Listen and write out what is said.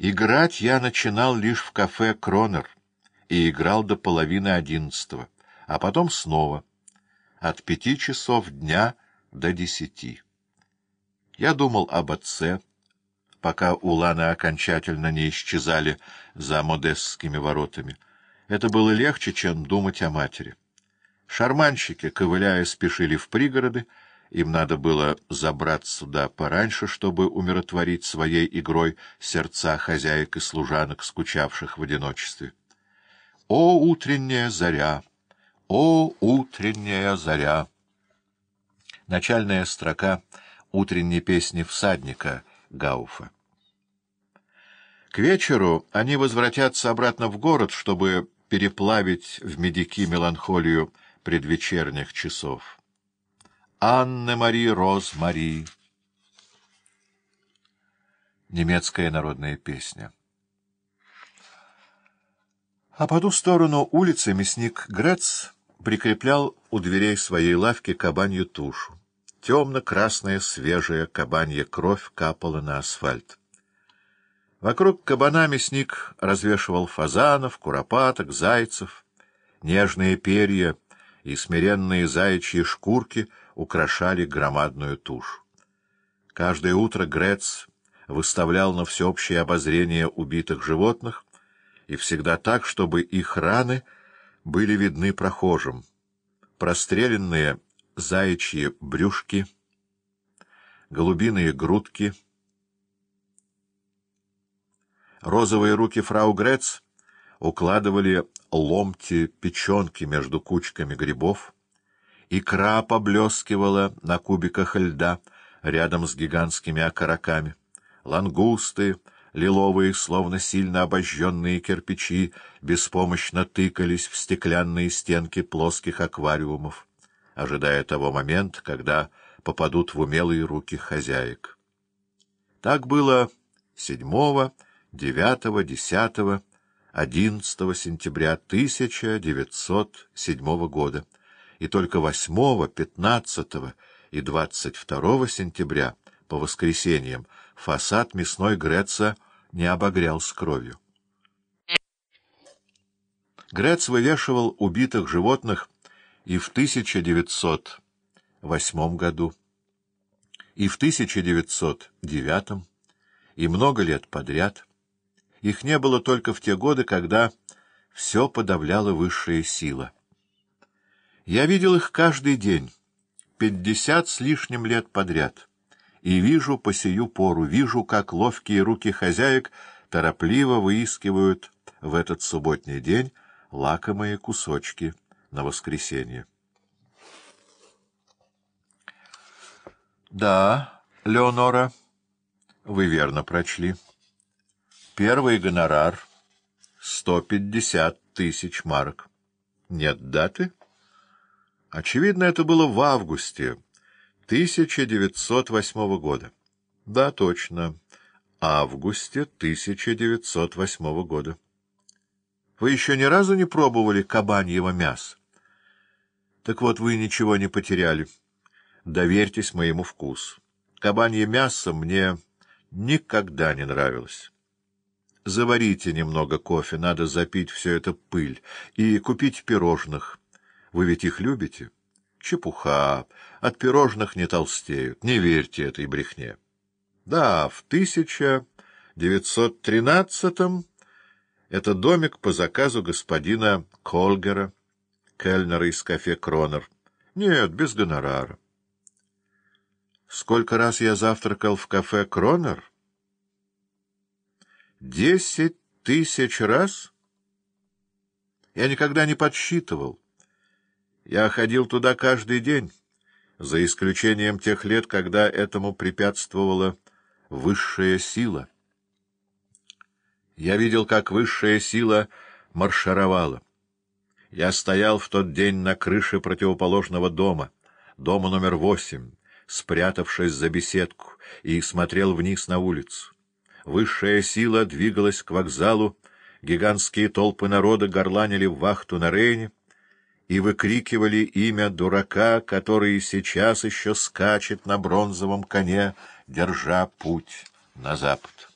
Играть я начинал лишь в кафе «Кронер» и играл до половины одиннадцатого, а потом снова, от пяти часов дня до десяти. Я думал об отце, пока уланы окончательно не исчезали за модестскими воротами. Это было легче, чем думать о матери. Шарманщики, ковыляя, спешили в пригороды, им надо было забраться сюда пораньше, чтобы умиротворить своей игрой сердца хозяек и служанок, скучавших в одиночестве. О, утренняя заря! О, утренняя заря! Начальная строка утренней песни всадника Гауфа. К вечеру они возвратятся обратно в город, чтобы переплавить в медики меланхолию предвечерних часов. Анне-Мари Роз-Мари. Немецкая народная песня. А по ту сторону улицы мясник Грец прикреплял у дверей своей лавки кабанью тушу. Темно-красная свежая кабанья кровь капала на асфальт. Вокруг кабана мясник развешивал фазанов, куропаток, зайцев. Нежные перья и смиренные заячьи шкурки — украшали громадную тушь. Каждое утро Грец выставлял на всеобщее обозрение убитых животных, и всегда так, чтобы их раны были видны прохожим. Простреленные заячьи брюшки, голубиные грудки. Розовые руки фрау Грец укладывали ломти печенки между кучками грибов, Икра поблескивала на кубиках льда рядом с гигантскими окороками. Лангусты, лиловые, словно сильно обожженные кирпичи, беспомощно тыкались в стеклянные стенки плоских аквариумов, ожидая того момента, когда попадут в умелые руки хозяек. Так было 7, 9, 10, 11 сентября 1907 года и только 8, 15 и 22 сентября по воскресеньям фасад мясной Греца не обогрялся кровью. Грец вывешивал убитых животных и в 1908 году, и в 1909, и много лет подряд. Их не было только в те годы, когда все подавляла высшая сила — я видел их каждый день, пятьдесят с лишним лет подряд, и вижу по сию пору, вижу, как ловкие руки хозяек торопливо выискивают в этот субботний день лакомые кусочки на воскресенье. Да, Леонора, вы верно прочли. Первый гонорар — сто пятьдесят тысяч марок. Нет даты? Очевидно, это было в августе 1908 года. Да, точно, августе 1908 года. Вы еще ни разу не пробовали кабаньего мяса? Так вот, вы ничего не потеряли. Доверьтесь моему вкусу. Кабанье мясо мне никогда не нравилось. Заварите немного кофе, надо запить все это пыль, и купить пирожных — вы ведь их любите? Чепуха. От пирожных не толстеют. Не верьте этой брехне. Да, в 1913-м это домик по заказу господина Колгера, кельнера из кафе «Кронер». Нет, без гонорара. Сколько раз я завтракал в кафе «Кронер»? Десять тысяч раз? Я никогда не подсчитывал. Я ходил туда каждый день, за исключением тех лет, когда этому препятствовала высшая сила. Я видел, как высшая сила маршировала. Я стоял в тот день на крыше противоположного дома, дома номер восемь, спрятавшись за беседку, и смотрел вниз на улицу. Высшая сила двигалась к вокзалу, гигантские толпы народа горланили в вахту на Рейне, и выкрикивали имя дурака, который сейчас еще скачет на бронзовом коне, держа путь на запад.